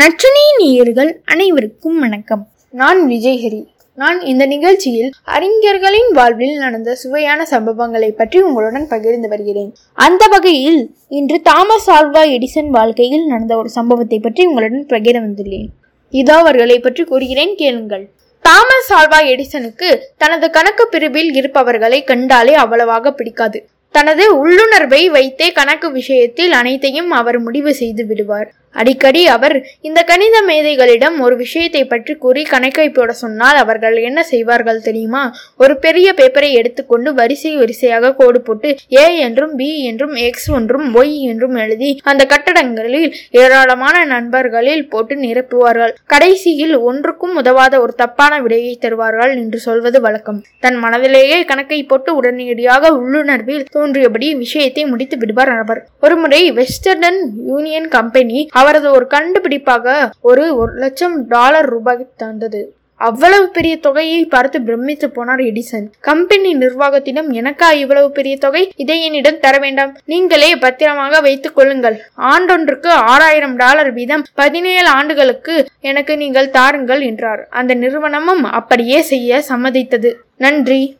நற்றினி நேயர்கள் அனைவருக்கும் வணக்கம். நான் விஜய்ஹரி நான் இந்த நிகழ்ச்சியில் அறிஞர்களின் வாழ்வில் நடந்த சுவையான சம்பவங்களை பற்றி உங்களுடன் பகிர்ந்து வருகிறேன். அந்த வகையில் இன்று தாமஸ் ஆல்வா எடிசன் வாழ்க்கையில் நடந்த ஒரு சம்பவத்தை பற்றி உங்களுடன் பகிர வந்துள்ளேன். இதோ அவர்களை பற்றி கூறுகிறேன் கேளுங்கள். தாமஸ் ஆல்வா எடிசனுக்கு தனது கணக்கு பிரிவில் இருப்பவர்களை கண்டாலே அவ்வளவாக பிடிக்காது. தனது உள்ளுணர்வை வைத்தே கணக்கு விஷயத்தில் அனைத்தையும் அவர் முடிவு செய்து விடுவார். அடிக்கடி அவர் இந்த கணித மேதைகளிடம் ஒரு விஷயத்தை பற்றி கூறி கணக்கை போட சொன்னால் அவர்கள் என்ன செய்வார்கள் தெரியுமா? ஒரு பெரிய பேப்பரை எடுத்துக்கொண்டு வரிசை வரிசையாக கோடு போட்டு ஏ என்றும் பி என்றும் எக்ஸ் ஒன்றும் ஒய் என்றும் எழுதி அந்த கட்டடங்களில் ஏராளமான நண்பர்களில் போட்டு நிரப்புவார்கள். கடைசியில் ஒன்றுக்கும் உதவாத ஒரு தப்பான விடையை தருவார்கள் என்று சொல்வது வழக்கம். தன் மனதிலேயே கணக்கை போட்டு உடனடியாக உள்ளுணர்வில் தோன்றியபடி விஷயத்தை முடித்து விடுவார் அவர். ஒருமுறை வெஸ்டர்ன் யூனியன் கம்பெனி அவரது ஒரு கண்டுபிடிப்பாக ஒரு ஒரு லட்சம் டாலர் ரூபாய் தந்தது. அவ்வளவு பெரிய தொகையை பார்த்து பிரமித்து போனார் எடிசன். கம்பெனி நிர்வாகத்திடம் எனக்கா இவ்வளவு பெரிய தொகை? இதை என்னிடம் தர வேண்டாம். நீங்களே பத்திரமாக வைத்துக் கொள்ளுங்கள். ஆண்டொன்றுக்கு ஆறாயிரம் டாலர் வீதம் பதினேழு ஆண்டுகளுக்கு எனக்கு நீங்கள் தாருங்கள் என்றார். அந்த நிறுவனமும் அப்படியே செய்ய சம்மதித்தது. நன்றி.